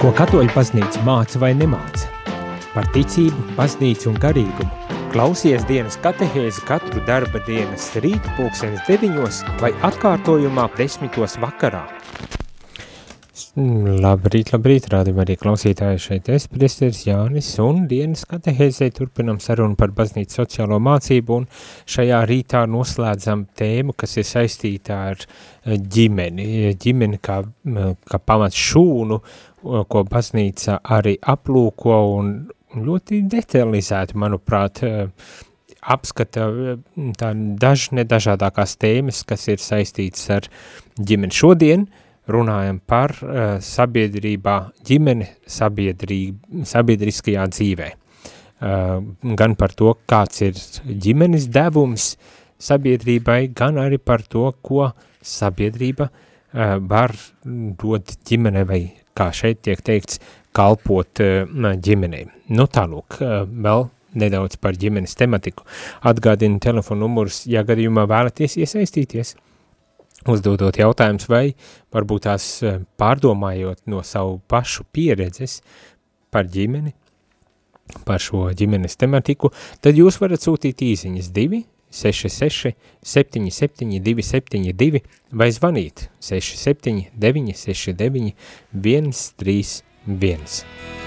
Ko katoļu baznīca māca vai nemāca? Par ticību, baznīcu un garīgumu. Klausies dienas katehēzi katru darba dienas rītu pulksenes deviņos vai atkārtojumā desmitos vakarā. Labrīt, labrīt, rādījum arī klausītāji šeit es, priesteris Jānis, un dienas katehēzē turpinam sarunu par baznīcu sociālo mācību, un šajā rītā noslēdzam tēmu, kas ir saistīta ar eh, ģimeni, ģimeni kā, kā pamats šūnu, ko baznīca arī aplūko un ļoti detalizēti, manuprāt, eh, apskata tā daž nedažādākās tēmas, kas ir saistītas ar ģimeni šodien, runājam par uh, sabiedrībā, ģimene sabiedrība, sabiedriskajā dzīvē. Gan par to, kāds ir ģimenes devums sabiedrībai, gan arī par to, ko sabiedrība var dot ģimene vai, kā šeit tiek teikts, kalpot uh, ģimenei. Nu tālūk, uh, vēl nedaudz par ģimenes tematiku. Atgādinu telefonu numurus, ja gadījumā vēlaties iesaistīties – uzdodot jautājumus vai varbūt tās eh, pārdomājot no savu pašu pieredzes par ģimeni, par šo ģimenes tematiku, tad jūs varat sūtīt īziņas 2 66 77 272 vai zvanīt 67 969 131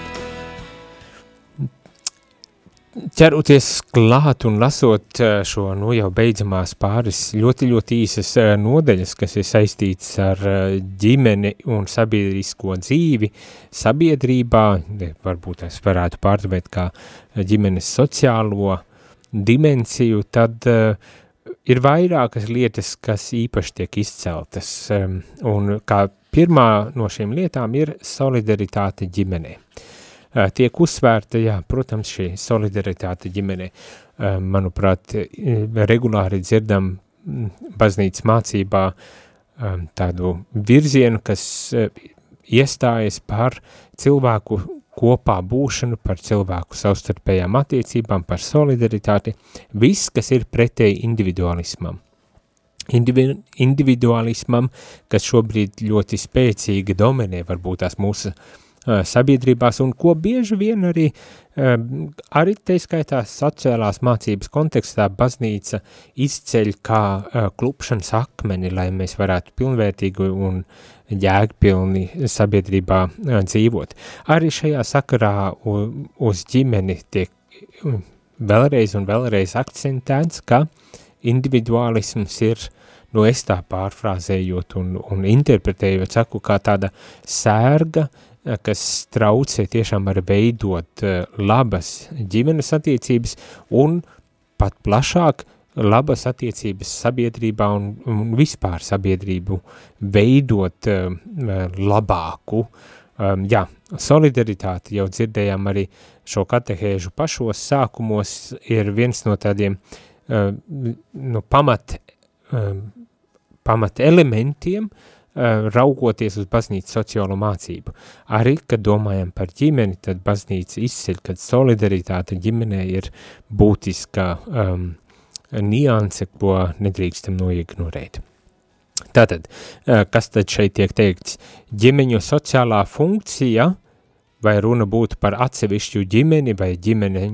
ķeroties klāt un lasot eh, šo nu jau beidzamās pāris ļoti, ļoti īsas eh, nodeļas, kas ir saistītas ar eh, ģimeni un sabiedrisko dzīvi sabiedrībā, varbūt es varētu pārdevēt kā ģimenes sociālo dimensiju, tad ir vairākas lietas, kas īpaši tiek izceltas, un kā pirmā no šīm lietām ir solidaritāte ģimenei tiek uzsvērta, jā, protams, šī solidaritāte ģimenei. Manuprāt, regulāri dzirdam baznīcas mācībā tādu virzienu, kas iestājas par cilvēku kopā būšanu, par cilvēku savstarpējām attiecībām, par solidaritāti, viss, kas ir pretēji individualismam. Indivi individualismam, kas šobrīd ļoti spēcīgi dominē varbūt tās mūsu uh, sabiedrībās un ko bieži vien arī, arī te skaitā sociālās mācības kontekstā baznīca izceļ kā klupšanas akmeni, lai mēs varētu pilnvērtīgi un jēgpilni sabiedrībā dzīvot. Arī šajā sakarā uz ģimeni tiek vēlreiz un vēlreiz akcentēts, ka individuālisms ir nu es tā pārfrāzējot un, un interpretējot, saku, kā tāda sērga, kas traucē tiešām var veidot labas ģimenes attiecības un pat plašāk labas attiecības sabiedrībā un, un vispār sabiedrību veidot uh, labāku. Um, jā, solidaritāte jau dzirdējām arī šo katehēžu pašos sākumos ir viens no tādiem uh, no pamat, uh, pamat elementiem, Eh, raugoties uz baznīcas sociālo mācību. Arī, kad domājam par ģimeni, tad baznīca izceļ, kad solidaritāte ģimenē ir būtiska um, nianse, ko nedrīkstam noignorēt. Tātad, eh, kas tad šeit tiek teikts? Ģimeņu sociālā funkcija – vai runa būtu par atsevišķu ģimeni vai ģimene,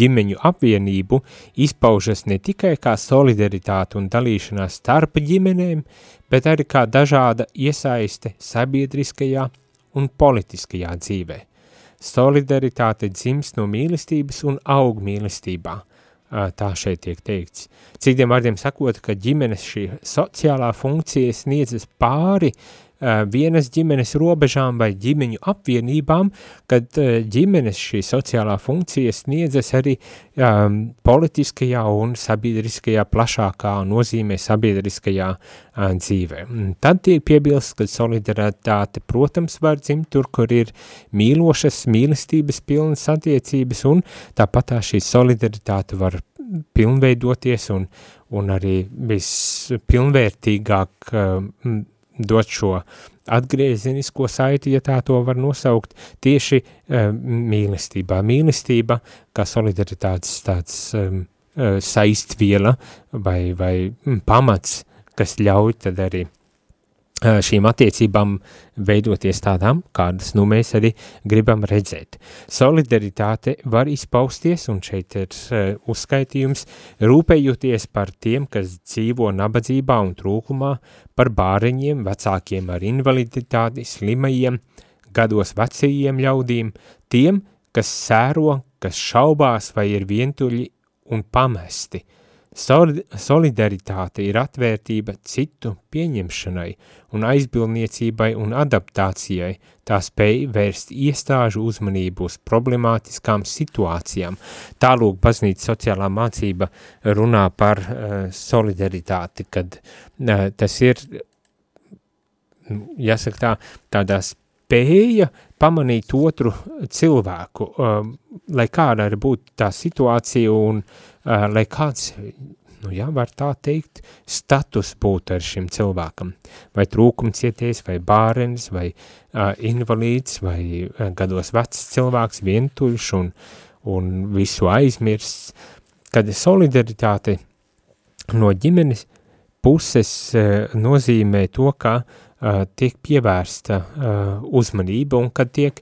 ģimeņu apvienību, izpaužas ne tikai kā solidaritāte un dalīšanās starp ģimenēm, bet arī kā dažāda iesaiste sabiedriskajā un politiskajā dzīvē. Solidaritāte dzimst no mīlestības un aug mīlestībā, tā šeit tiek teikts. Citiem vārdiem sakot, ka ģimenes šī sociālā funkcija sniedzas pāri vienas ģimenes robežām vai ģimeņu apvienībām, kad ģimenes šī sociālā funkcija sniedzas arī um, politiskajā un sabiedriskajā plašākā nozīmē sabiedriskajā uh, dzīvē. Tad tiek piebilst, ka solidaritāte, protams, var dzimt tur, kur ir mīlošas, mīlestības pilnas attiecības, un tāpat tā šī solidaritāte var pilnveidoties un, un arī vispilnvērtīgāk uh, dot šo atgriezenisko saiti, ja tā to var nosaukt, tieši uh, mīlestībā. Mīlestība kā solidaritātes tāds um, uh, saistviela vai, vai pamats, kas ļauj tad arī šīm attiecībām veidoties tādām, kādas nu mēs arī gribam redzēt. Solidaritāte var izpausties, un šeit ir uh, uzskaitījums, rūpējoties par tiem, kas dzīvo nabadzībā un trūkumā, par bāriņiem, vecākiem ar invaliditāti, slimajiem, gados vecajiem ļaudīm, tiem, kas sēro, kas šaubās vai ir vientuļi un pamesti – Solidaritāte ir atvērtība citu pieņemšanai un aizbildniecībai un adaptācijai, tā spēj vērst iestāžu uzmanību uz problemātiskām situācijām. Tālūk baznīca sociālā mācība runā par uh, solidaritāti, kad uh, tas ir, jāsaka tā, tādā spēja pamanīt otru cilvēku, uh, lai kāda arī būtu tā situācija un uh, lai kāds, nu jā, var tā teikt, status būtu ar šim cilvēkam, vai trūkumcieties, vai bārenis, vai uh, invalīds, vai uh, gados vecs cilvēks, vientuļš un, un visu aizmirsts, kad solidaritāte no ģimenes puses uh, nozīmē to, ka uh, tiek pievērsta uh, uzmanība un kad tiek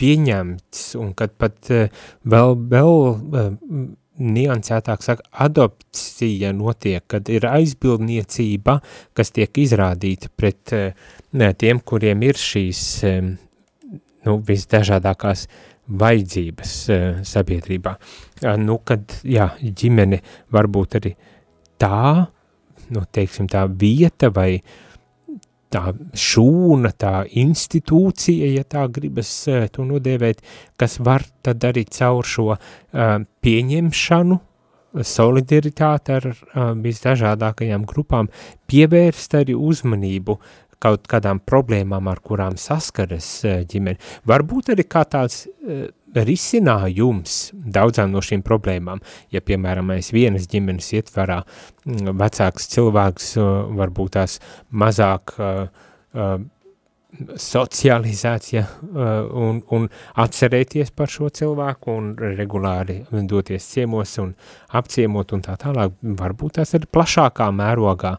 pieņemts un kad pat uh, vēl, vēl niansētāk saka, adopcija notiek, kad ir aizbildniecība, kas tiek izrādīta pret ne, tiem, kuriem ir šīs nu, visdažādākās vajadzības sabiedrībā. Nu, kad, jā, ģimene varbūt arī tā, nu, teiksim, tā vieta vai uh, tā šūna, tā institūcija, ja tā gribas uh, to nodēvēt, kas var tad arī caur šo uh, pieņemšanu, solidaritāti ar visdažādākajām grupām pievērst arī uzmanību kaut kādām problēmām, ar kurām saskaras uh, ģimene. Varbūt arī kā tāds uh, risinājums daudzām no šīm problēmām. Ja, piemēram, mēs vienas ģimenes ietvarā mm, vecāks cilvēks varbūt tās mazāk socializācija un, un atcerēties par šo cilvēku un regulāri doties ciemos un apciemot un tā tālāk, varbūt tās ir plašākā mērogā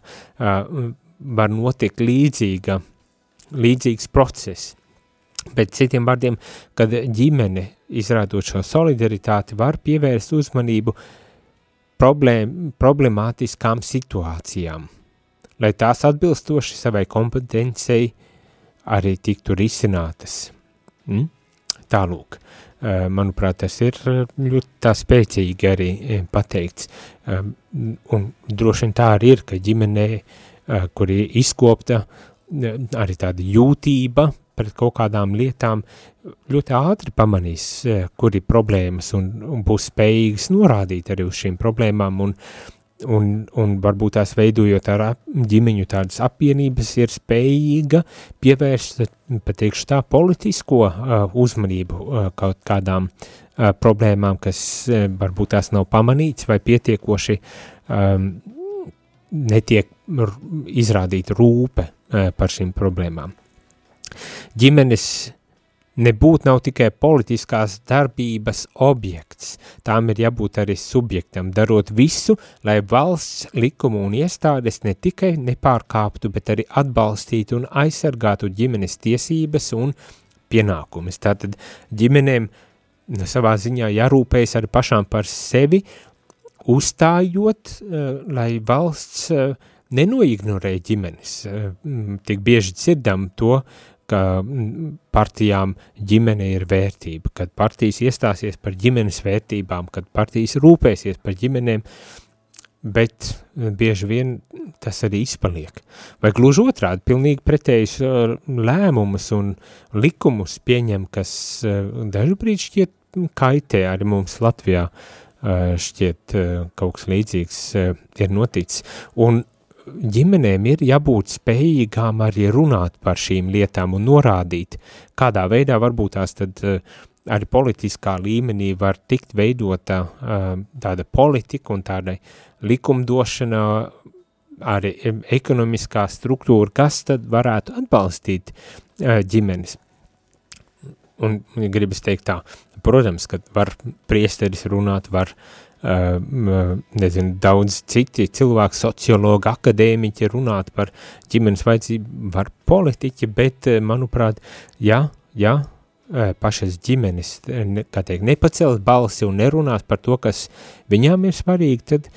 var notikt līdzīga, līdzīgs process. Bet citiem vārdiem, kad ģimene izrādot šo solidaritāti, var pievērst uzmanību problēm, problemātiskām situācijām, lai tās atbilstoši savai kompetencei arī tiktu risinātas. Mm? Tālūk, eh, manuprāt, tas ir ļoti tā spēcīgi arī eh, pateikts, eh, un droši vien tā arī ir, ka ģimenē, kur ir izkopta arī tāda jūtība pret kaut kādām lietām ļoti ātri pamanīs, e, kur ir problēmas un, un būs spējīgas norādīt arī uz šīm problēmām un, un, un varbūt tās veidojot ar ģimeņu tādas apvienības ir spējīga pievērst, pateikšu tā, politisko uh, uzmanību uh, kaut kādām uh, problēmām, kas uh, varbūt tās nav pamanīts vai pietiekoši um, netiek izrādīta rūpe par šīm problēmām. Ģimenes nebūt nav tikai politiskās darbības objekts, tām ir jābūt arī subjektam, darot visu, lai valsts likumu un iestādes ne tikai nepārkāptu, bet arī atbalstītu un aizsargātu ģimenes tiesības un pienākumus. Tātad ģimenēm nu, savā ziņā jārūpējas arī pašām par sevi, uzstājot, uh, lai valsts uh, nenoignorē ģimenes. Uh, tik bieži dzirdam to, ka partijām ģimene ir vērtība, kad partijas iestāsies par ģimenes vērtībām, kad partijas rūpēsies par ģimenēm, bet bieži vien tas arī izpaliek. Vai gluži otrādi, pilnīgi pretējus lēmumus un likumus pieņem, kas uh, dažubrīd šķiet kaitē arī mums Latvijā, uh, šķiet kaut kas līdzīgs ir noticis. Un ģimenēm ir jābūt spējīgām arī runāt par šīm lietām un norādīt, kādā veidā varbūt tās tad arī politiskā līmenī var tikt veidota tāda politika un tāda likumdošana, arī ekonomiskā struktūra, kas tad varētu atbalstīt ģimenes. Un gribas teikt tā, protams, ka var priesteris runāt, var nezinu, daudz citi cilvēki, sociologi, akadēmiķi runāt par ģimenes vajadzību, var politiķi, bet, manuprāt, jā, jā, pašas ģimenes, kā teikt, nepacelt balsi un nerunāt par to, kas viņām ir svarīgi, tad,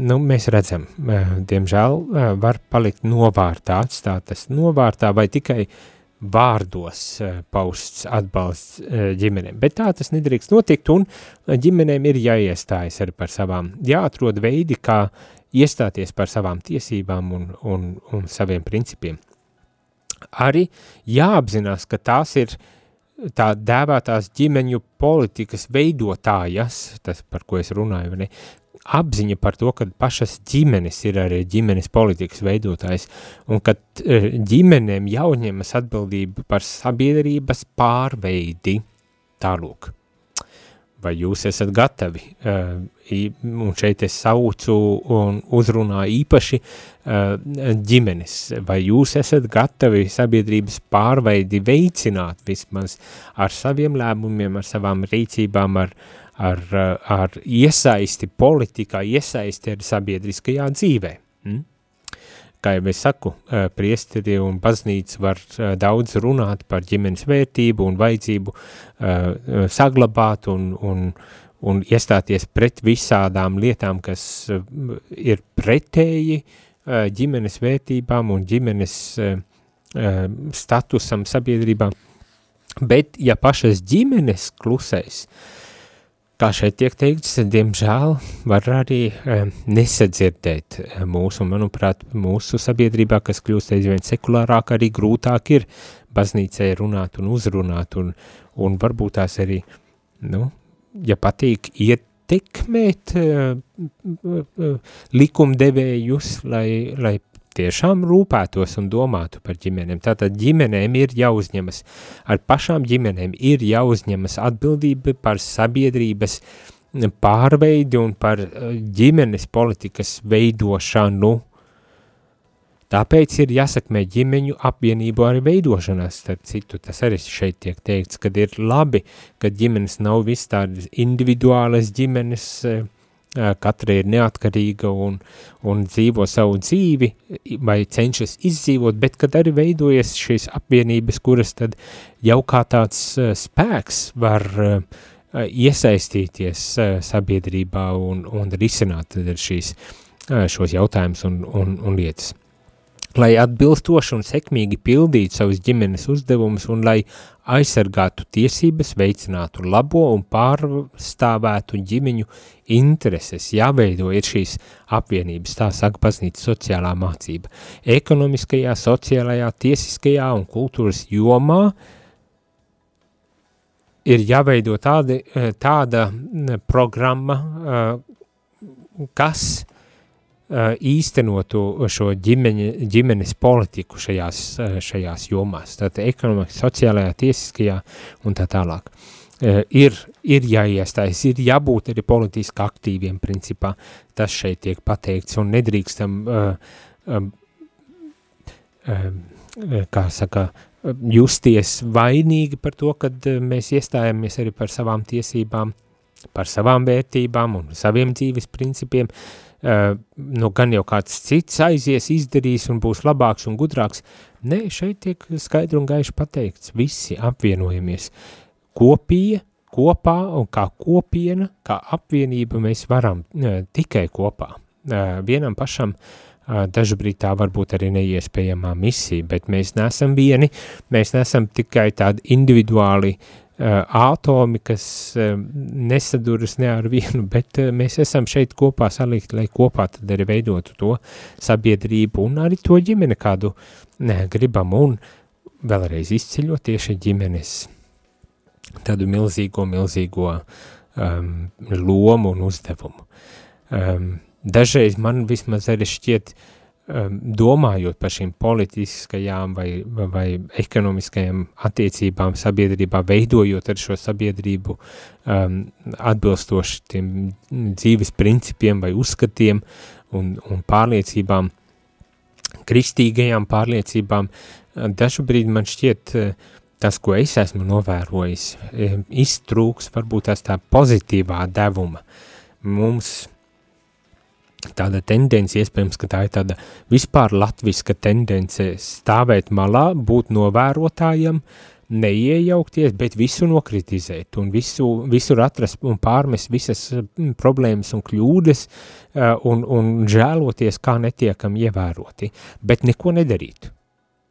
nu, mēs redzam, diemžēl var palikt novārtā, atstātas novārtā vai tikai uh, vārdos eh, pausts atbalsts eh, ģimenēm, bet tā tas nedrīkst notikt, un ģimenēm ir jāiestājas arī par savām, jāatrod veidi, kā iestāties par savām tiesībām un, un, un saviem principiem. Arī jāapzinās, ka tās ir tā dēvētās ģimeņu politikas veidotājas, tas, par ko es runāju, ne, apziņa par to, ka pašas ģimenes ir arī ģimenes politikas veidotājs un ka e, ģimenēm jāuzņemas atbildība par sabiedrības pārveidi. Tālūk. Vai jūs esat gatavi? Uh, un šeit es saucu un uzrunāju īpaši uh, ģimenes. Vai jūs esat gatavi sabiedrības pārveidi veicināt vismaz ar saviem lēmumiem, ar savām rīcībām, ar, ar, ar iesaisti politikā, iesaisti arī sabiedriskajā dzīvē. Mm? Kā jau es saku, priesteri un baznīca var daudz runāt par ģimenes vērtību un vajadzību saglabāt un, un, un iestāties pret visādām lietām, kas ir pretēji ģimenes vērtībām un ģimenes statusam sabiedrībā. Bet, ja pašas ģimenes klusēs, uh, kā šeit tiek teikts, diemžēl var arī e, nesadzirdēt mūsu, manuprāt, mūsu sabiedrībā, kas kļūst aizvien sekulārāk, arī grūtāk ir baznīcai runāt un uzrunāt, un, un varbūt tās arī, nu, ja patīk, ietekmēt e, e, likumdevējus, lai, lai tiešām rūpētos un domātu par ģimenēm. Tātad ģimenēm ir jāuzņemas, ar pašām ģimenēm ir jāuzņemas atbildība par sabiedrības pārveidi un par eh, ģimenes politikas veidošanu. Tāpēc ir jāsakmē ģimeņu apvienību arī veidošanās, starp citu, tas arī šeit tiek teikts, kad ir labi, ka ģimenes nav viss tādas individuālas ģimenes, uh, katra ir neatkarīga un, un dzīvo savu dzīvi vai cenšas izdzīvot, bet kad arī veidojas šīs apvienības, kuras tad jau kā tāds spēks var iesaistīties sabiedrībā un, un risināt šīs, šos jautājumus un, un, un lietas lai atbilstoši un sekmīgi pildītu savus ģimenes uzdevumus un lai aizsargātu tiesības, veicinātu labo un pārstāvētu ģimeņu intereses, jāveido ir šīs apvienības, tā saka baznīca sociālā mācība. Ekonomiskajā, sociālajā, tiesiskajā un kultūras jomā ir jāveido tāda, tāda programma, kas Uh, īstenotu šo ģimeņa, ģimenes politiku šajās, uh, šajās jomās, tātad ekonomika, sociālajā, tiesiskajā un tā tālāk. Uh, ir, ir jāiestājas, ir jābūt arī politiski aktīviem principā, tas šeit tiek pateikts un nedrīkstam, kā saka, justies vainīgi par to, kad mēs iestājamies arī par savām tiesībām, par savām vērtībām un saviem dzīves principiem, uh, nu gan jau kāds cits aizies, izdarīs un būs labāks un gudrāks. Nē, šeit tiek skaidri un gaiši pateikts, visi apvienojamies kopija, kopā un kā kopiena, kā apvienība mēs varam uh, tikai kopā. Uh, vienam pašam dažbrīd tā varbūt arī neiespējamā misija, bet mēs nesam vieni, mēs nesam tikai tādi individuāli uh, Eh, atomi, kas eh, nesaduras ne ar vienu, bet eh, mēs esam šeit kopā salikt, lai kopā tad arī veidotu to sabiedrību un arī to ģimeni, kādu ne, gribam, un vēlreiz izceļot tieši ģimenes tādu milzīgo, milzīgo um, lomu un uzdevumu. Um, dažreiz man vismaz arī šķiet, uh, domājot par šīm politiskajām vai, vai ekonomiskajām attiecībām sabiedrībā, veidojot ar šo sabiedrību um, atbilstoši tiem dzīves principiem vai uzskatiem un, un pārliecībām, kristīgajām pārliecībām, dažbrīd man šķiet uh, tas, ko es esmu novērojis, um, iztrūks varbūt tās tā pozitīvā devuma, mums tāda tendence, iespējams, ka tā ir tāda vispār latviska tendence stāvēt malā, būt novērotājam, neiejaukties, bet visu nokritizēt un visu, visur atrast un pārmest visas mm, problēmas un kļūdas un, un žēloties, kā netiekam ievēroti, bet neko nedarīt.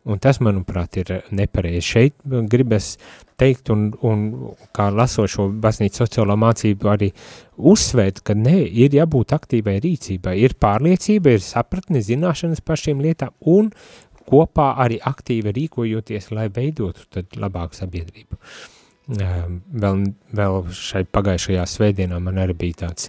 Un tas, manuprāt, ir nepareizi. Šeit gribas teikt, un, un kā lasot šo baznīcu sociālo mācību, arī uzsvērt, ka nē, ir jābūt aktīvai rīcībai, ir pārliecība, ir sapratne, zināšanas par šīm lietām, un kopā arī aktīvi rīkojoties, lai veidotu tad labāku sabiedrību. Um, vēl, vēl šai pagājušajā svētdienā man arī bija tāds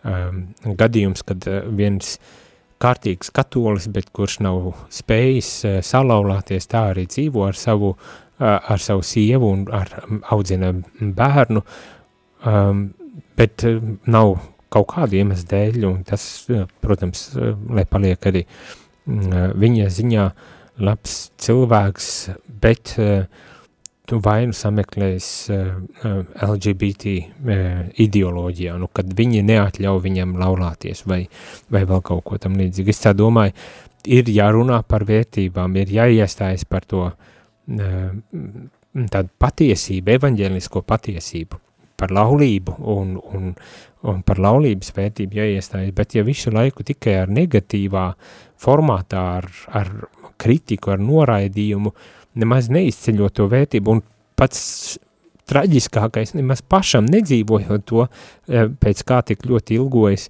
um, gadījums, kad uh, viens uh, kārtīgs katolis, bet kurš nav spējis uh, salauzties, tā arī dzīvo ar savu, ar savu sievu un ar, audzina bērnu, um, bet uh, nav kaut kādu iemeslu dēļ, un tas, uh, protams, uh, lai paliek arī uh, viņa ziņā labs cilvēks, bet tu vai nu sameklēs LGBT ideoloģijā, nu, kad viņi neatļauj viņam laulāties vai, vai vēl kaut ko tam līdzīgi. Es tā domāju, ir jārunā par vērtībām, ir jāiestājas par to uh, tādu patiesību, evaņģēlisko patiesību, par laulību un, un, un par laulības vērtību jāiestājas, bet ja visu laiku tikai ar negatīvā formātā, ar, ar kritiku, ar noraidījumu, nemaz neizceļot to vērtību, un pats traģiskākais, nemaz pašam nedzīvojot to, e, pēc kā tik ļoti ilgojas,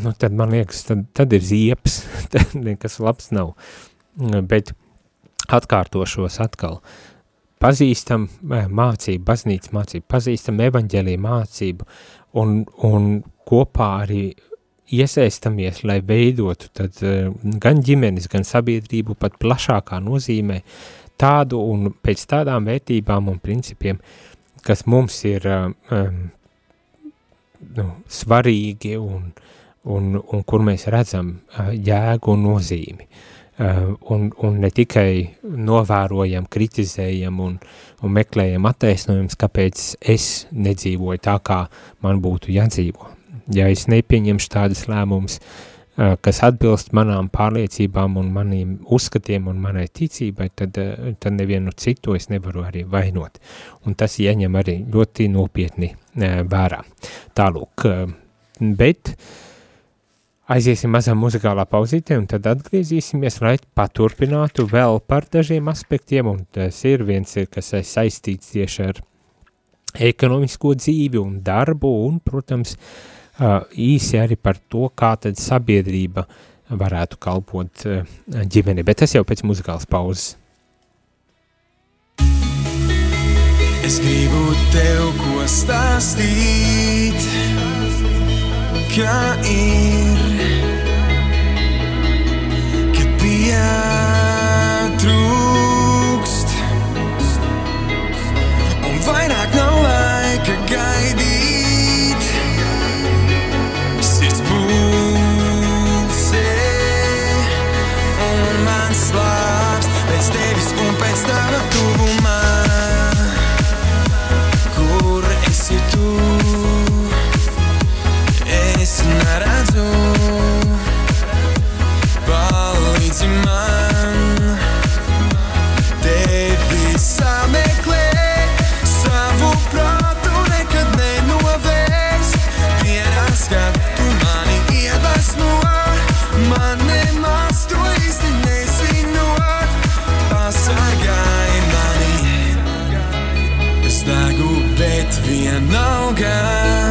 nu, tad man liekas, tad, tad ir zieps, tad nekas labs nav. Bet atkārtošos atkal, pazīstam e, mācību, baznīcas mācību, pazīstam evaņģēlī mācību, un, un kopā arī iesaistamies, lai veidotu tad, uh, gan ģimenes, gan sabiedrību pat plašākā nozīmē tādu un pēc tādām vērtībām un principiem, kas mums ir um, nu, svarīgi un, un, un kur mēs redzam jēgu un nozīmi. Uh, un, un ne tikai novērojam, kritizējam un, un meklējam attaisnojumus, kāpēc es nedzīvoju tā, kā man būtu jādzīvo ja es nepieņemšu tādas lēmumus, kas atbilst manām pārliecībām un maniem uzskatiem un manai ticībai, tad, tad nevienu citu es nevaru arī vainot. Un tas ieņem arī ļoti nopietni vērā. Tālūk, bet aiziesim mazā muzikālā pauzītē un tad atgriezīsimies, lai paturpinātu vēl par dažiem aspektiem, un tas ir viens, kas saistīts tieši ar ekonomisko dzīvi un darbu un, protams, īsi arī par to, kā tad sabiedrība varētu kalpot ģimeni, bet tas jau pēc muzikālas pauzes. Es gribu tev ko stāstīt, kā ir, netrūkst. Un vairāk nav laika gaidīt. Sirds pulsē un man slāpst pēc tevis un pēc tava tuvumā. degu, bet vienalga.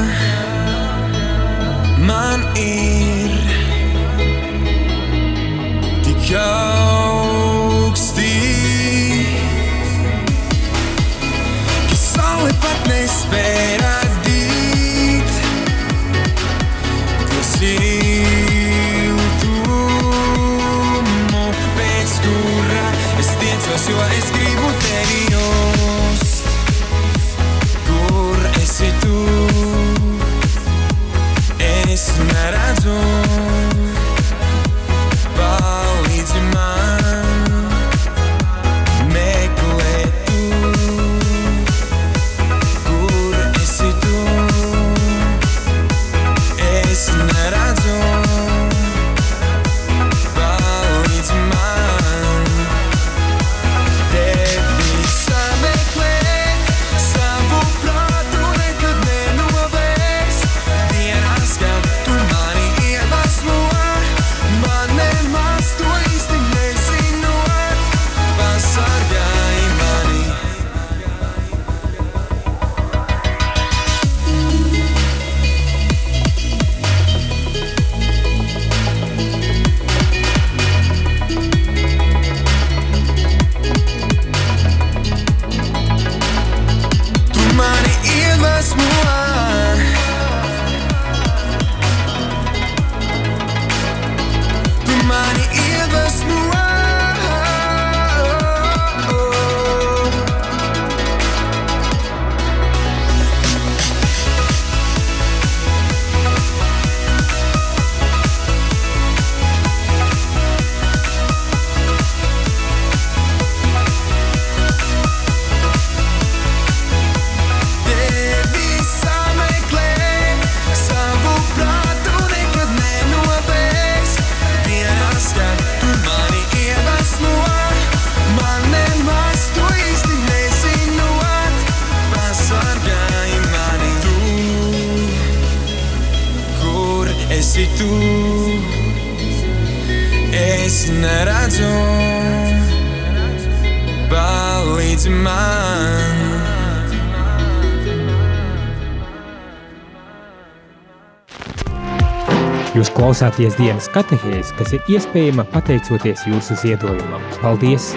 Klausāties dienas katehēs, kas ir iespējama pateicoties jūsu ziedojumam. Paldies!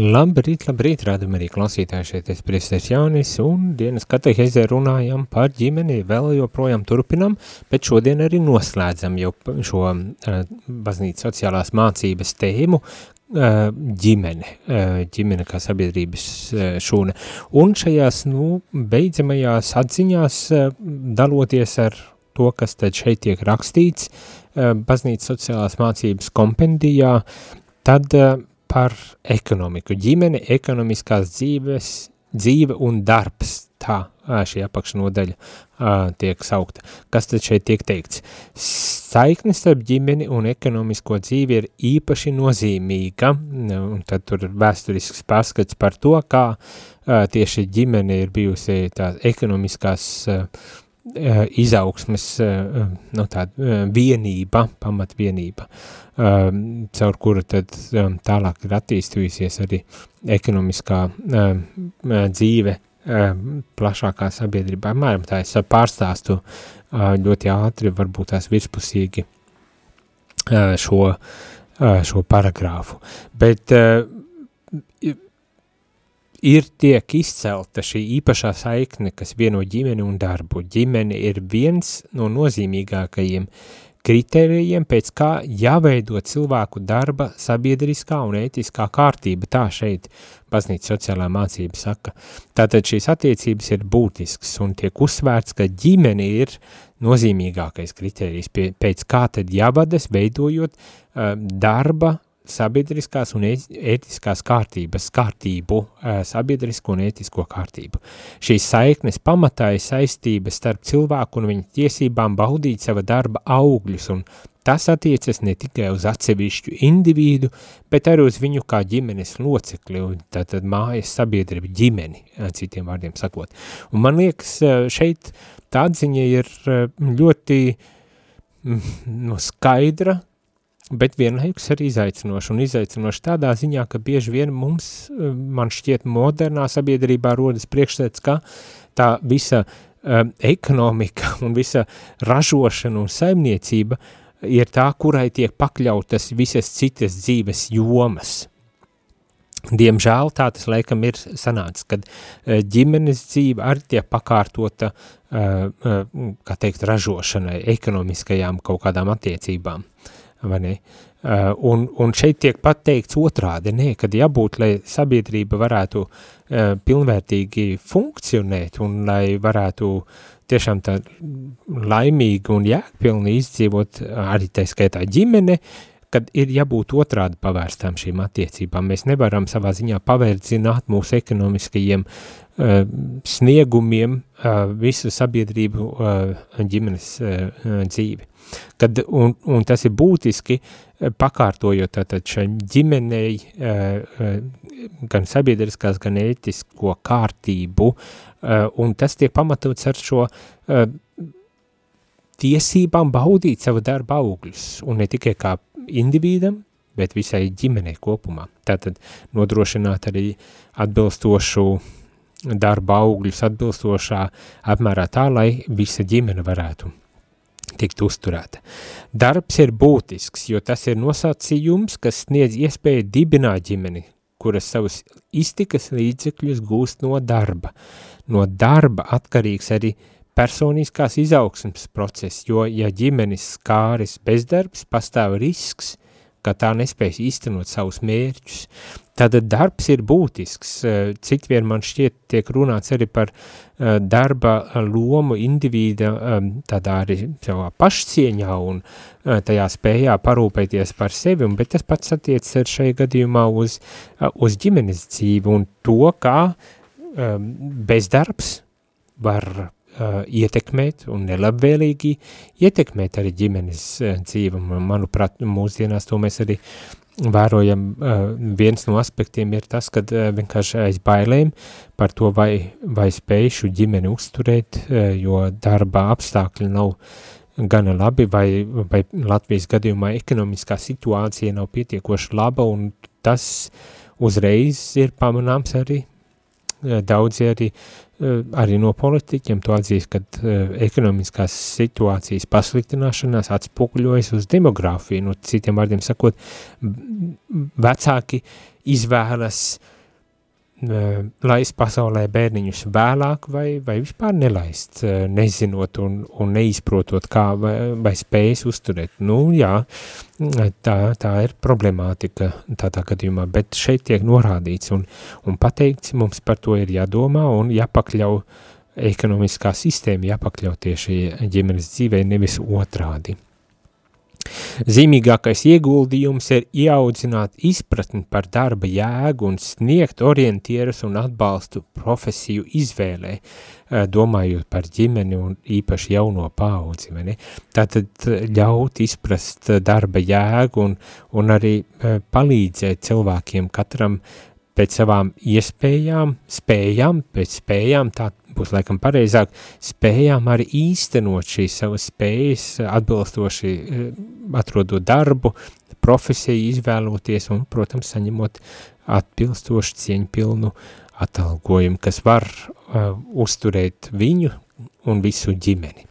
Labrīt, labrīt, rādam arī klausītāji šeit es priestēs Jaunis un dienas katehēzē runājam par ģimeni, vēl joprojām turpinam, bet šodien arī noslēdzam jau šo uh, baznīcas sociālās mācības tēmu, uh, ģimene, uh, ģimene kā sabiedrības šūna. Un šajās, nu, beidzamajās atziņās daloties ar to, kas tad šeit tiek rakstīts eh, baznīcas sociālās mācības kompendijā, tad eh, par ekonomiku, ģimene, ekonomiskās dzīves, dzīve un darbs, tā šī apakšnodaļa tiek saukta. Kas tad šeit tiek teikts? Saiknis starp ģimeni un ekonomisko dzīvi ir īpaši nozīmīga, un tad tur vēsturisks pārskats par to, kā tieši ģimene ir bijusi tā ekonomiskās uh, izaugsmes eh, eh, nu, tāda vienība, pamatvienība, caur kuru tad tālāk ir attīstījusies arī ekonomiskā dzīve plašākā sabiedrībā. Mēram tā es pārstāstu ļoti ātri, varbūt tās virspusīgi šo, šo paragrāfu. Bet ir tiek izcelta šī īpašā saikne, kas vieno ģimeni un darbu. Ģimene ir viens no nozīmīgākajiem kritērijiem, pēc kā jāveido cilvēku darba sabiedriskā un ētiskā kārtība, tā šeit baznīca sociālā mācība saka. Tātad šīs attiecības ir būtisks un tiek uzsvērts, ka ģimene ir nozīmīgākais kritērijs, pēc kā tad jāvadas veidojot uh, darba sabiedriskās un ētiskās kārtības kārtību, sabiedrisko un ētisko kārtību. Šīs saiknes pamatā ir saistības starp cilvēku un viņa tiesībām baudīt sava darba augļus, un tas attiecas ne tikai uz atsevišķu individu, bet arī uz viņu kā ģimenes locekli, un tātad mājas sabiedrība ģimeni, citiem vārdiem sakot. Un man liekas, šeit tā atziņa ir ļoti mm, no skaidra, bet vienlaikus arī izaicinoši, un izaicinoši tādā ziņā, ka bieži vien mums, eh, man šķiet, modernā sabiedrībā rodas priekšstats, ka tā visa um, ekonomika un visa ražošana un saimniecība ir tā, kurai tiek pakļautas visas citas dzīves jomas. Diemžēl tā tas laikam ir sanācis, kad uh, ģimenes dzīve arī tiek pakārtota, kā teikt, ražošanai, ekonomiskajām kaut kādām attiecībām. Uh, vai ne? Uh, un, un šeit tiek pateikts otrādi, ne, kad jābūt, lai sabiedrība varētu uh, pilnvērtīgi funkcionēt un lai varētu tiešām tā laimīgi un jēgpilni izdzīvot arī tā skaitā ģimene, kad ir jābūt otrādi pavērstām šīm attiecībām. Mēs nevaram savā ziņā pavērtzināt mūsu ekonomiskajiem uh, sniegumiem uh, visu sabiedrību uh, ģimenes uh, dzīvi. Kad, un, un tas ir būtiski pakārtojot tātad šai ģimenei eh, gan sabiedriskās, gan ētisko kārtību, un tas tiek pamatots ar šo tiesībām baudīt savu darba augļus, un ne tikai kā individam, bet visai ģimenei kopumā. Tātad nodrošināt arī atbilstošu darba augļus atbilstošā apmērā tā, lai visa ģimene varētu tikt uzturēta. Darbs ir būtisks, jo tas ir nosacījums, kas sniedz iespēju dibināt ģimeni, kuras savus iztikas līdzekļus gūst no darba. No darba atkarīgs arī personiskās izaugsmas process, jo, ja ģimenes skāris bezdarbs, pastāv risks, ka tā nespēs īstenot savus mērķus. Tātad darbs ir būtisks, eh, cik vien man šķiet tiek runāts arī par uh, darba lomu indivīda um, tādā arī savā pašcieņā un uh, tajā spējā parūpēties par sevi, un, bet tas pats attiec ar šai gadījumā uz, uz ģimenes dzīvi un to, kā um, bezdarbs var uh, ietekmēt un nelabvēlīgi ietekmēt arī ģimenes uh, dzīvi. Manuprāt, mūsdienās to mēs arī vērojam. Uh, viens no aspektiem ir tas, ka uh, vienkārši aiz bailēm par to, vai, vai spējušu ģimeni uzturēt, uh, jo darba apstākļi nav gana labi, vai, vai Latvijas gadījumā ekonomiskā situācija nav pietiekoši laba, un tas uzreiz ir pamanāms arī daudzi arī, arī no politiķiem to atzīst, ka ekonomiskās situācijas pasliktināšanās atspoguļojas uz demogrāfiju. Nu, citiem vārdiem sakot, vecāki izvēlas uh, laist pasaulē bērniņus vēlāk vai, vai vispār nelaist, nezinot un, un neizprotot, kā vai, vai spējas uzturēt. Nu, jā, tā, tā ir problemātika tādā gadījumā, bet šeit tiek norādīts un, un pateikts, mums par to ir jādomā un jāpakļau ekonomiskā sistēma, jāpakļau tieši ģimenes dzīvē, nevis otrādi. Zīmīgākais ieguldījums ir ieaudzināt izpratni par darba jēgu un sniegt orientierus un atbalstu profesiju izvēlē, eh, domājot par ģimeni un īpaši jauno paudzi. Tātad ļaut izprast darba jēgu un, un arī eh, palīdzēt cilvēkiem katram pēc savām iespējām, spējām, pēc spējām, tā būs laikam pareizāk, spējām arī īstenot šīs savas spējas, atbilstoši eh, atrodot darbu, profesiju izvēloties un, protams, saņemot atbilstoši cieņpilnu atalgojumu, kas var uh, uzturēt viņu un visu ģimeni.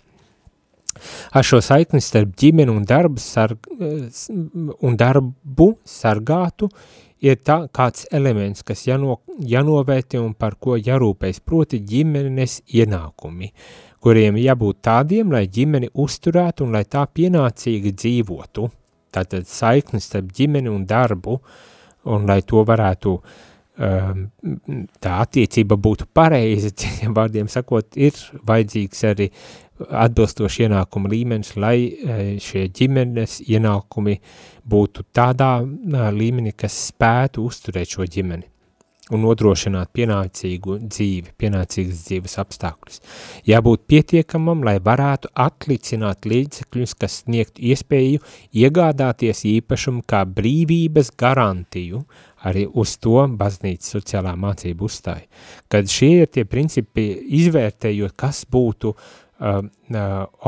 Ar šo saikni starp ģimeni un darbu, sarg, eh, un darbu sargātu ir tā, kāds elements, kas jāno, jānovērtē un par ko jārūpējas, proti ģimenes ienākumi, kuriem jābūt tādiem, lai ģimeni uzturētu un lai tā pienācīgi dzīvotu. Tātad saiknis starp ģimeni un darbu, un lai to varētu um, tā attiecība būtu pareiza, vārdiem sakot, ir vajadzīgs arī atbilstoši ienākuma līmenis, lai e, šie ģimenes ienākumi būtu tādā līmenī, kas spētu uzturēt šo ģimeni un nodrošināt pienācīgu dzīvi, pienācīgas dzīves apstākļus. Jābūt pietiekamam, lai varētu atlicināt līdzekļus, kas sniegtu iespēju iegādāties īpašumu kā brīvības garantiju, arī uz to baznīcas sociālā mācība uzstāja. Kad šie ir tie principi izvērtējot, kas būtu uh,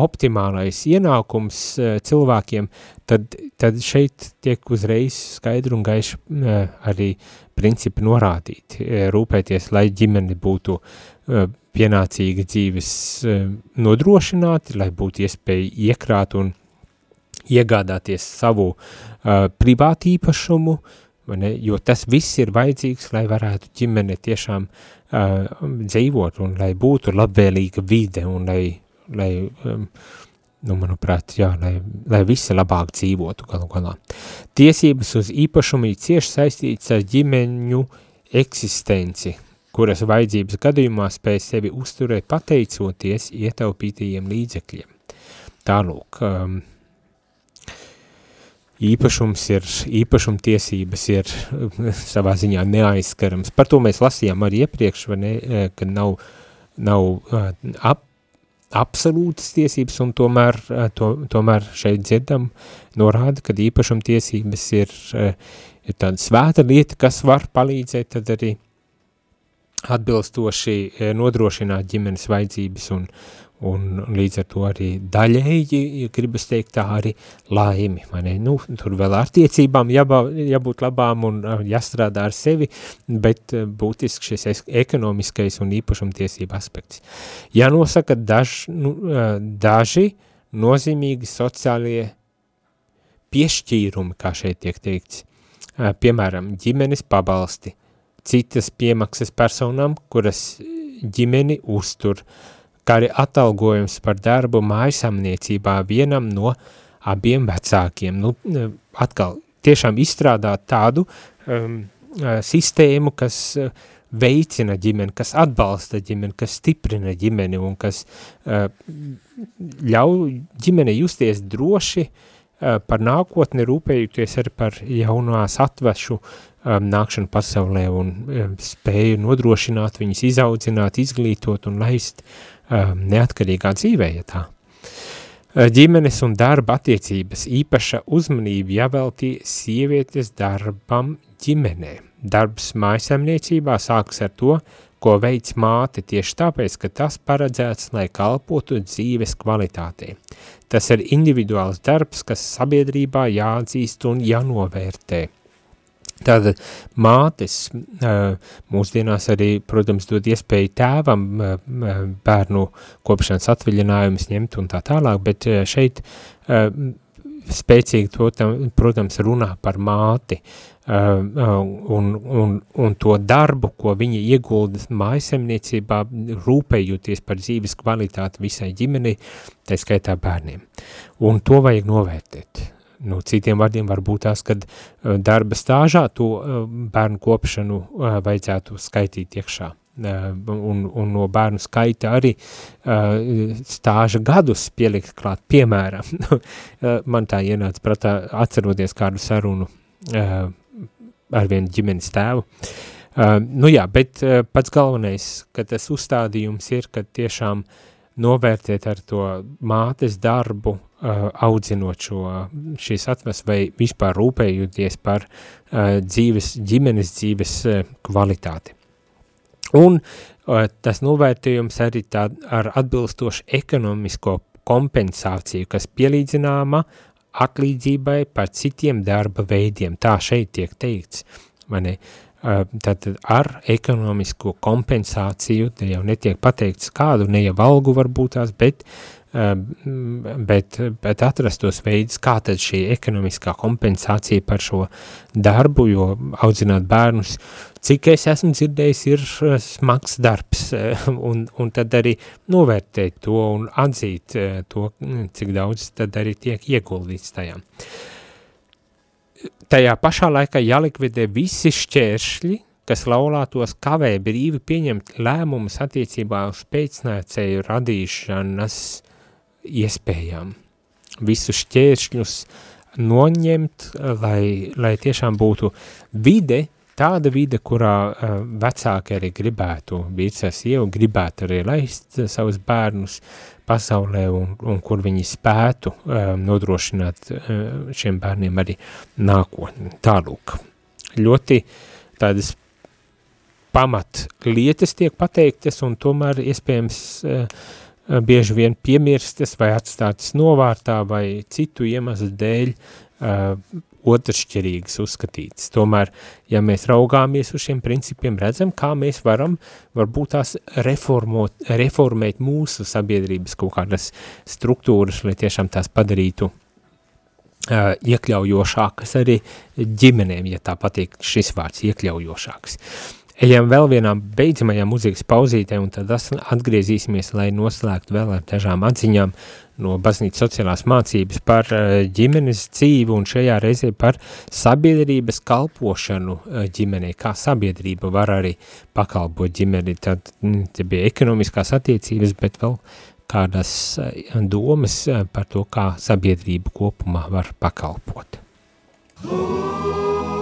optimālais ienākums uh, cilvēkiem, tad, tad šeit tiek uzreiz skaidri un gaiši arī principi norādīti, rūpēties, lai ģimeni būtu pienācīgi dzīves nodrošināti, lai būtu iespēja iekrāt un iegādāties savu privātu īpašumu, ne, jo tas viss ir vajadzīgs, lai varētu ģimene tiešām uh, dzīvot un lai būtu labvēlīga vide un lai lai, um, nu, manuprāt, jā, lai, lai visi labāk dzīvotu galu galā. Tiesības uz īpašumu ir cieši saistīts ar ģimeņu eksistenci, kuras vajadzības gadījumā spēj sevi uzturēt pateicoties ietaupītajiem līdzekļiem. Tālūk, um, īpašums ir, īpašumtiesības ir savā ziņā neaizskarams. Par to mēs lasījām arī iepriekš, vai ne, eh, ka nav, nav uh, ap, absolūtas tiesības, un tomēr, eh, to, tomēr šeit dzirdam norāda, ka īpašumtiesības ir, eh, ir tāda svēta lieta, kas var palīdzēt tad arī atbilstoši eh, nodrošināt ģimenes vajadzības un, un līdz ar to arī daļēji, ja gribas teikt tā arī laimi, ne? Nu, tur vēl ar tiecībām jābā, jābūt labām un jāstrādā ar sevi, bet būtiski šis ekonomiskais un īpašumtiesība aspekts. Jānosaka daž, nu, daži nozīmīgi sociālie piešķīrumi, kā šeit tiek teikts, piemēram, ģimenes pabalsti, citas piemaksas personām, kuras ģimeni uztur, uh, kā arī atalgojums par darbu mājasamniecībā vienam no abiem vecākiem. Nu, atkal, tiešām izstrādāt tādu um, sistēmu, kas veicina ģimeni, kas atbalsta ģimeni, kas stiprina ģimeni un kas uh, ļauj ģimeni justies droši uh, par nākotni, rūpējoties arī par jaunās atvešu um, nākšanu pasaulē un um, spēju nodrošināt viņus, izaudzināt, izglītot un laist uh, neatkarīgā dzīvē, ja tā. Ģimenes un darba attiecības īpaša uzmanība jāveltī sievietes darbam ģimenē. Darbs mājasemniecībā sāks ar to, ko veids māte tieši tāpēc, ka tas paredzēts, lai kalpotu dzīves kvalitātei. Tas ir individuāls darbs, kas sabiedrībā jāatzīst un jānovērtē. Tātad mātes mūsdienās arī, protams, dod iespēju tēvam bērnu kopšanas atviļinājumus ņemt un tā tālāk, bet šeit spēcīgi, protams, runā par māti un, un, un to darbu, ko viņi iegulda mājasemniecībā, rūpējoties par dzīves kvalitāti visai ģimenei, tā skaitā bērniem. Un to vajag novērtēt nu, citiem vārdiem var būt tās, kad uh, darba stāžā to uh, bērnu kopšanu uh, vajadzētu skaitīt iekšā. Un, un no bērnu skaita arī stāža gadus pielikt klāt. Piemēram, man tā ienāca prātā atceroties kādu sarunu ar vienu ģimenes tēvu. Nu jā, bet pats galvenais, ka tas uzstādījums ir, ka tiešām novērtēt ar to mātes darbu, uh, audzinot šo, šīs atmas vai vispār rūpējoties par uh, dzīves, ģimenes dzīves uh, kvalitāti. Un uh, tas novērtējums arī tā ar atbilstošu ekonomisko kompensāciju, kas pielīdzināma atlīdzībai par citiem darba veidiem. Tā šeit tiek teikts, vai ne? Tātad ar ekonomisko kompensāciju, te jau netiek pateikts kādu, ne jau algu varbūt tās, bet Ehm, bet, bet atrast tos veidus, kā tad šī ekonomiskā kompensācija par šo darbu, jo audzināt bērnus, cik es esmu dzirdējis, ir eh, smags darbs, eh, un, un tad arī novērtēt to un atzīt eh, to, cik daudz tad arī tiek ieguldīts tajā. Tajā pašā laikā jālikvidē visi šķēršļi, kas laulātos kavē brīvi pieņemt lēmumus attiecībā uz pēcnācēju radīšanas iespējām. Visus šķēršļus noņemt, lai, lai tiešām būtu vide, tāda vide, kurā uh, vecāki arī gribētu, vīrs ar sievu gribētu arī laist savus bērnus pasaulē un, un kur viņi spētu uh, nodrošināt uh, šiem bērniem arī nākotni. Tālūk, ļoti tādas pamat lietas tiek pateiktas un tomēr iespējams uh, Eh, bieži vien piemirstas vai atstātas novārtā vai citu iemeslu dēļ uh, otršķirīgas uzskatītas. Tomēr, ja mēs raugāmies uz šiem principiem, redzam, kā mēs varam varbūt tās reformot, reformēt mūsu sabiedrības kaut kādas struktūras, lai tiešām tās padarītu uh, iekļaujošākas arī ģimenēm, ja tā patīk šis vārds iekļaujošāks. Ejam vēl vienā beidzamajā mūzikas pauzītē, un tad atgriezīsimies, lai noslēgtu vēl ar dažām atziņām no baznīcas sociālās mācības par eh, ģimenes dzīvi un šajā reizē par sabiedrības kalpošanu eh, ģimenei, kā sabiedrība var arī pakalpot ģimeni. Tad mm, te bija ekonomiskās attiecības, bet vēl kādas eh, domas par to, kā sabiedrība kopumā var pakalpot. Ooh.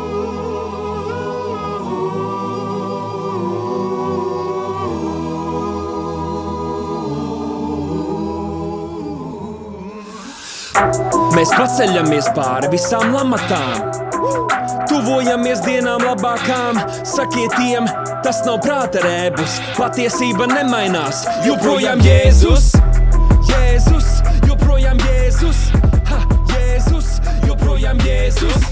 Mēs paceļamies pāri visām lamatām. Tuvojamies dienām labākām, sakiet tiem, tas nav prāta rēbus. Patiesība nemainās, joprojām Jēzus, Jēzus, joprojām Jēzus, ha, Jēzus, joprojām Jēzus,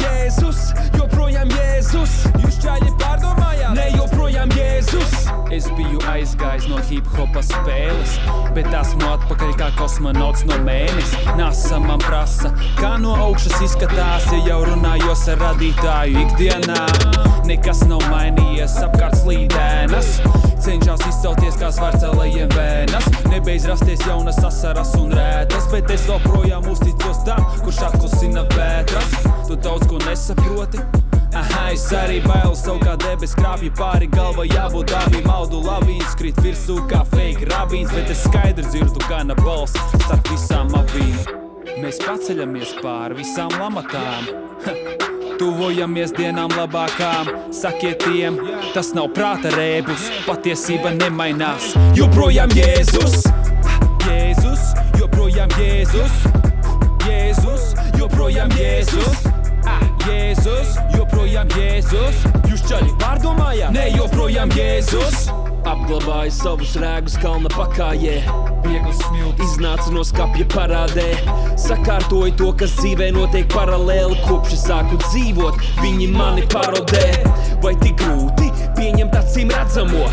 Jēzus, joprojām Jēzus. Jūs čāļi pārdomājāt, ne joprojām Jēzus. Es biju aizgājis no hip hopa spēles, bet esmu atpakaļ kā kosmonauts no mēnesis. Nasa man prasa, kā no augšas izskatās, ja jau runājos ar radītāju ikdienā. Nekas nav mainījies, apkārt slīdēnas. Cenšas izcelties kā svārcelējiem vēnas. Nebeidz rasties jaunas asaras un rētas, bet es joprojām uzticos tam, kurš atkusina vētras. Tu daudz ko nesaproti Aha, es arī bailu savu kā debesu krāpju pāri galva jābūt abiem audu lavīns, krīt virsū kā fake rabīns, bet es skaidri dzirdu gana balss starp visām abīm. Mēs paceļamies pāri visām lamatām. Tuvojamies dienām labākām, sakiet tiem, tas nav prāta rēbus, patiesība nemainās. Joprojām Jēzus, Jēzus, joprojām Jēzus, Jēzus, joprojām Jēzus. Jēzus, joprojām Jēzus. Jūs čaļi pārdomājāt? Nē, joprojām Jēzus. Apglabāju savus rēgus kalna pakājē. Iznāca no skapja parādē. Sakārtoju to, kas dzīvē notiek paralēli. Kopš es sāku dzīvot, viņi mani parodē. Vai tik grūti pieņemt acīm redzamo?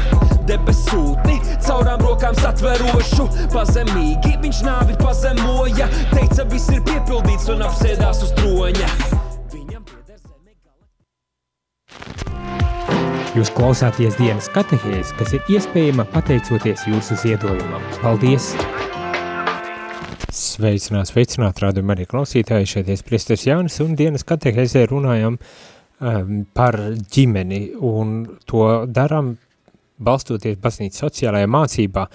Debesūtni, caurām rokām satverošu, pazemīgi viņš nāvi pazemoja. Teica, viss ir piepildīts un apsēdās uz troņa. Jūs klausāties dienas katehēs, kas ir iespējama pateicoties jūsu ziedojumam. Paldies! Sveicināt, sveicināt, rādījumā arī klausītāji, šeit ir Priesters Jānis un dienas katehēzē runājam um, par ģimeni un to daram balstoties baznīcas sociālajā mācībā,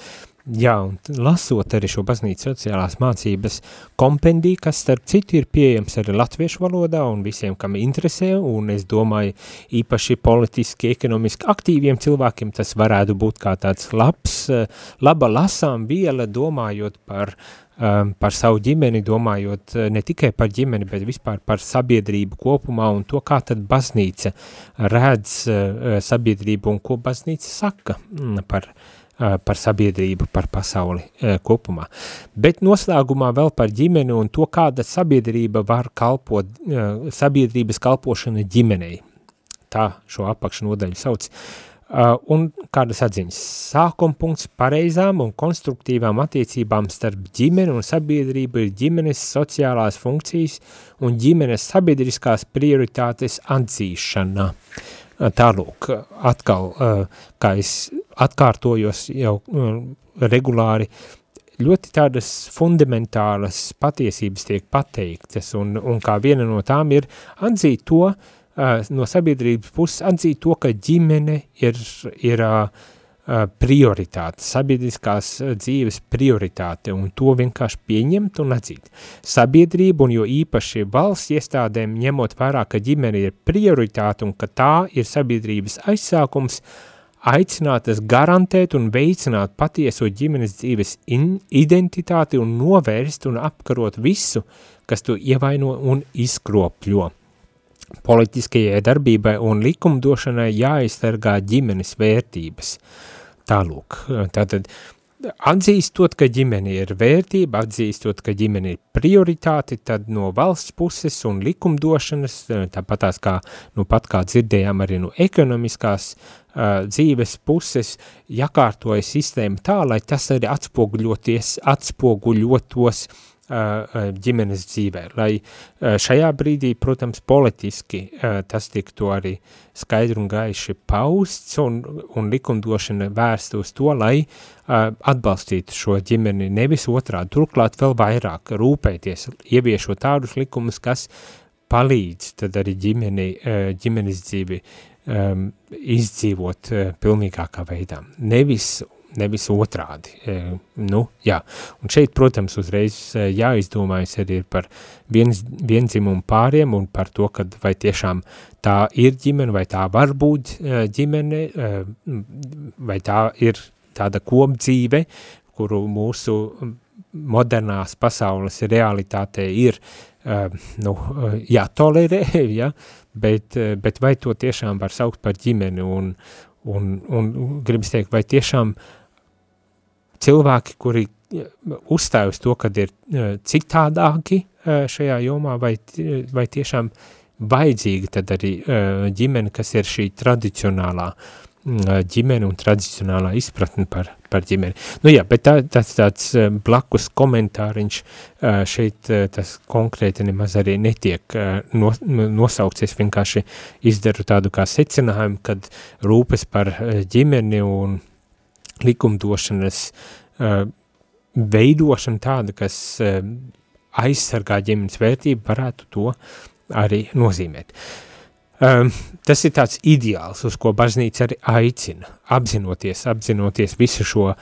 Jā, un lasot arī šo baznīcas sociālās mācības kompendiju, kas starp citu ir pieejams arī latviešu valodā un visiem, kam interesē, un es domāju, īpaši politiski, ekonomiski aktīviem cilvēkiem tas varētu būt kā tāds labs, laba lasām viela, domājot par, um, par savu ģimeni, domājot uh, ne tikai par ģimeni, bet vispār par sabiedrību kopumā un to, kā tad baznīca redz uh, sabiedrību un ko baznīca saka mm, par par sabiedrību, par pasauli kopumā. Bet noslēgumā vēl par ģimeni un to, kāda sabiedrība var kalpot, sabiedrības kalpošana ģimenei. Tā šo apakšnodaļu sauc. Un kādas atziņas? Sākuma punkts pareizām un konstruktīvām attiecībām starp ģimeni un sabiedrību ir ģimenes sociālās funkcijas un ģimenes sabiedriskās prioritātes atzīšana. Tālūk, atkal, kā es atkārtojos jau regulāri, ļoti tādas fundamentālas patiesības tiek pateiktas, un, un kā viena no tām ir atzīt to, no sabiedrības puses atzīt to, ka ģimene ir, ir uh, prioritāte, sabiedriskās dzīves prioritāte, un to vienkārši pieņemt un atzīt. Sabiedrība, un jo īpaši valsts iestādēm, ņemot vērā, ka ģimene ir prioritāte un ka tā ir sabiedrības aizsākums, aicinātas garantēt un veicināt patieso ģimenes dzīves identitāti un novērst un apkarot visu, kas to ievaino un izkropļo. Politiskajai darbībai un likumdošanai jāaizsargā ģimenes vērtības – Tālūk, tātad atzīstot, ka ģimene ir vērtība, atzīstot, ka ģimene ir prioritāte, tad no valsts puses un likumdošanas, tāpat tās kā, nu pat kā dzirdējām arī no ekonomiskās dzīves puses, jakārtoja sistēma tā, lai tas arī atspoguļoties, atspoguļotos ģimenes dzīvē, lai šajā brīdī, protams, politiski tas tiktu arī skaidri un gaiši pausts un, un likumdošana vērst uz to, lai atbalstītu šo ģimeni. Nevis otrādi, turklāt vēl vairāk rūpēties, ieviešot tādus likumus, kas palīdz tad arī ģimeni, ģimenes dzīvi um, izdzīvot uh, pilnīgākā veidā. Nevis nevis otrādi. E, nu, jā. Un šeit, protams, uzreiz e, jāizdomājas arī par viens, vienzimumu pāriem un par to, kad vai tiešām tā ir ģimene, vai tā var būt e, ģimene, e, vai tā ir tāda kopdzīve, kuru mūsu modernās pasaules realitātē ir uh, nu, jātolerē, ja? Bet, bet vai to tiešām var saukt par ģimeni un, un, un gribas teikt, vai tiešām cilvēki, kuri uzstāj uz to, kad ir citādāki šajā jomā, vai, vai tiešām vajadzīga tad arī ģimene, kas ir šī tradicionālā ģimene un tradicionālā izpratne par, par ģimeni. Nu jā, bet tā, tas tāds blakus komentāriņš šeit tas konkrēti nemaz arī netiek nosaukts, es vienkārši izdaru tādu kā secinājumu, kad rūpes par ģimeni un likumdošanas uh, veidošana tāda, kas uh, aizsargā ģimenes vērtību, varētu to arī nozīmēt. Um, tas ir tāds ideāls, uz ko baznīca arī aicina, apzinoties, apzinoties visu šo uh,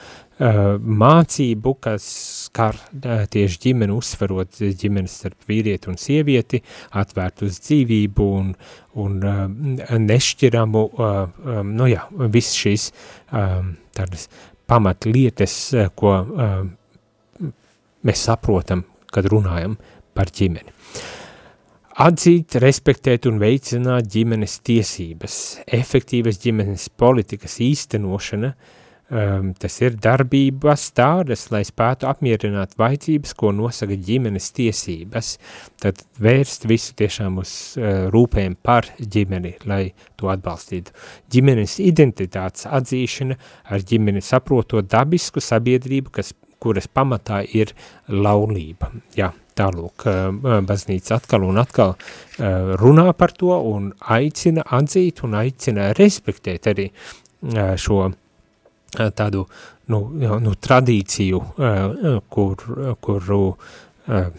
mācību, kas skar uh, tieši ģimeni, uzsverot ģimenes starp vīrieti un sievieti, atvērt uz dzīvību un, un uh, nešķiramu, uh, um, nu jā, viss šīs um, tādas pamatlietas, eh, ko uh, mēs saprotam, kad runājam par ģimeni. Atzīt, respektēt un veicināt ģimenes tiesības, efektīvas ģimenes politikas īstenošana um, tas ir darbības tādas, lai spētu apmierināt vajadzības, ko nosaka ģimenes tiesības, tad vērst visu tiešām uz uh, rūpēm par ģimeni, lai to atbalstītu. Ģimenes identitātes atzīšana ar ģimeni saprotot dabisku sabiedrību, kas, kuras pamatā ir laulība. Jā, tālūk, uh, baznīca atkal un atkal uh, runā par to un aicina atzīt un aicina respektēt arī šo tādu nu, nu, tradīciju, kur, kuru uh,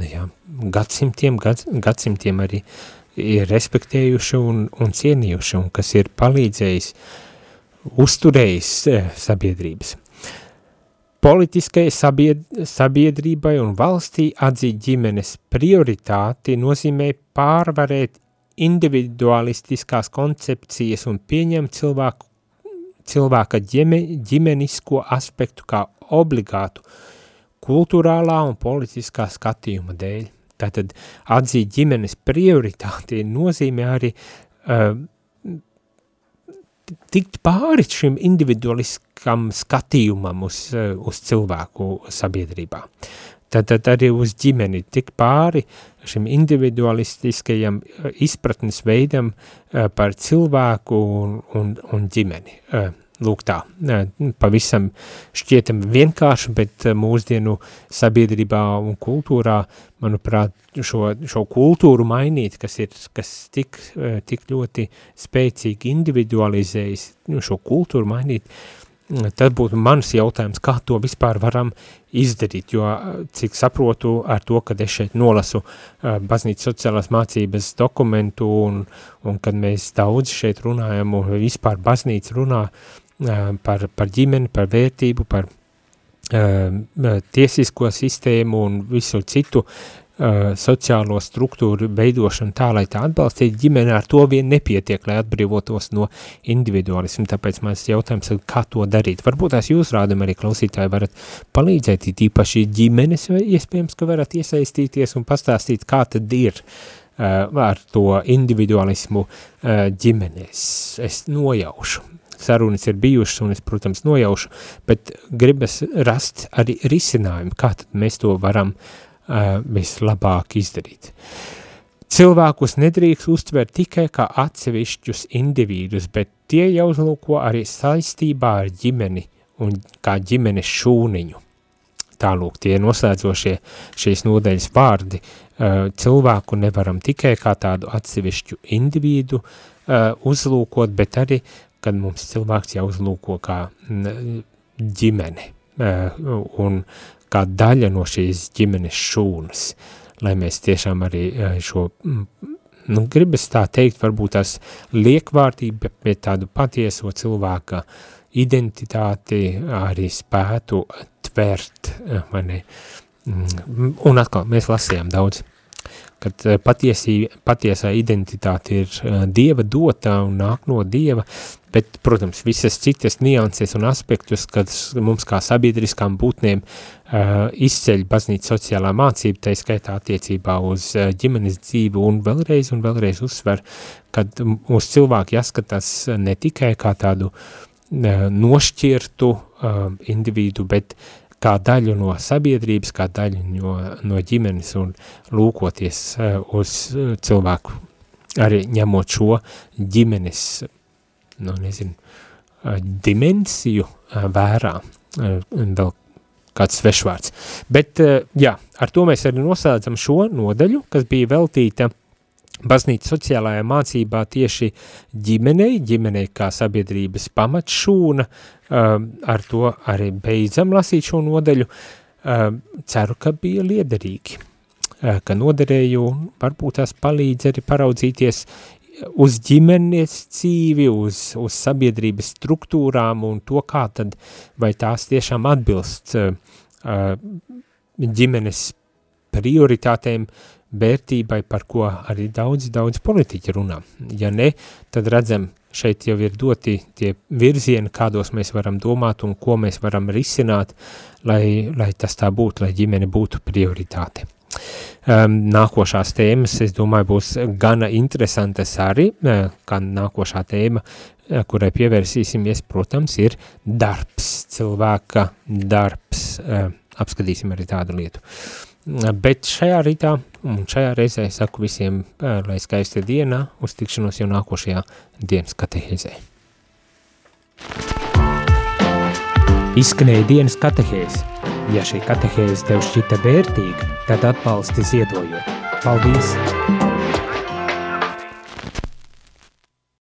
jā, gadsimtiem, gad, gadsimtiem arī ir respektējuši un, un cienījuši, un kas ir palīdzējis, uzturējis sabiedrības. Politiskai sabied, sabiedrībai un valstī atzīt ģimenes prioritāti nozīmē pārvarēt individualistiskās koncepcijas un pieņemt cilvēku, cilvēka ģime, ģimenisko aspektu kā obligātu kultūrālā un politiskā skatījuma dēļ. Tātad atzīt ģimenes prioritāti nozīmē arī uh, tikt pāri šim individualiskam skatījumam uz, uh, uz cilvēku sabiedrībā. Tad, tad arī uz ģimeni tik pāri šim individualistiskajam uh, izpratnes veidam uh, par cilvēku un, un, un ģimeni. Uh, Lūk tā, pavisam šķietam vienkārši, bet mūsdienu sabiedrībā un kultūrā, manuprāt, šo, šo kultūru mainīt, kas ir, kas tik, tik ļoti spēcīgi individualizējis, nu, šo kultūru mainīt, tad būtu mans jautājums, kā to vispār varam izdarīt, jo, cik saprotu ar to, kad es šeit nolasu baznīcas sociālās mācības dokumentu un, un kad mēs daudz šeit runājam un vispār baznīca runā par, par ģimeni, par vērtību, par tiesisko sistēmu un visu citu sociālo struktūru veidošanu tā, lai tā atbalstītu ģimeni, ar to vien nepietiek, lai atbrīvotos no individualismu, tāpēc mans jautājums kā to darīt. Varbūt tās jūs rādam arī klausītāji varat palīdzēt, īpaši ģimenes, vai iespējams, ka varat iesaistīties un pastāstīt, kā tad ir uh, ar to individualismu uh, ģimenes. Es nojaušu, sarunas ir bijušas, un es, protams, nojaušu, bet gribas rast arī risinājumu, kā tad mēs to varam uh, vislabāk izdarīt. Cilvēkus nedrīkst uztvert tikai kā atsevišķus individus, bet tie jāuzlūko arī saistībā ar ģimeni un kā ģimenes šūniņu. Tālūk, tie noslēdzošie šīs nodeļas vārdi, cilvēku nevaram tikai kā tādu atsevišķu individu uzlūkot, bet arī kad mums cilvēks jāuzlūko kā ģimene un kā daļa no šīs ģimenes šūnas, lai mēs tiešām arī šo, nu, gribas tā teikt, varbūt tās liekvārtība, bet tādu patieso cilvēka identitāti arī spētu tvert, vai ne? Un atkal, mēs lasījām daudz kad patiesī, patiesā identitāte ir Dieva dotā un nāk no Dieva, bet, protams, visas citas nianses un aspektus, kad mums kā sabiedriskām būtnēm uh, izceļ baznīca sociālā mācība, tai skaitā attiecībā uz uh, ģimenes dzīvi un vēlreiz un vēlreiz uzsver, kad uz cilvēku jāskatās ne tikai kā tādu uh, nošķirtu uh, individu, bet kā daļu no sabiedrības, kā daļu no, no ģimenes un lūkoties uh, uz cilvēku, arī ņemot šo ģimenes nu, nezinu, dimensiju vērā, vēl kāds svešvārds. Bet, jā, ar to mēs arī noslēdzam šo nodaļu, kas bija veltīta baznīca sociālajā mācībā tieši ģimenei, ģimenei kā sabiedrības pamatšūna, ar to arī beidzam lasīt šo nodaļu, ceru, ka bija liederīgi, ka noderēju un varbūt tās palīdz arī paraudzīties uz ģimenes dzīvi, uz, uz sabiedrības struktūrām un to, kā tad, vai tās tiešām atbilst uh, ģimenes prioritātēm, vērtībai, par ko arī daudz, daudz politiķi runā. Ja ne, tad redzam, šeit jau ir doti tie virzieni, kādos mēs varam domāt un ko mēs varam risināt, lai, lai tas tā būtu, lai ģimene būtu prioritāte. Um, nākošās tēmas, es domāju, būs gana interesantas arī, uh, kā nākošā tēma kurai pievērsīsimies, protams, ir darbs, cilvēka darbs. Apskatīsim arī tādu lietu. Bet šajā rītā un šajā reizē saku visiem, lai skaista diena, uz tikšanos jau nākošajā dienas katehēzē. Izskanēja dienas katehēze. Ja šī katehēze tev šķita vērtīga, tad atbalsti ziedojot. Paldies!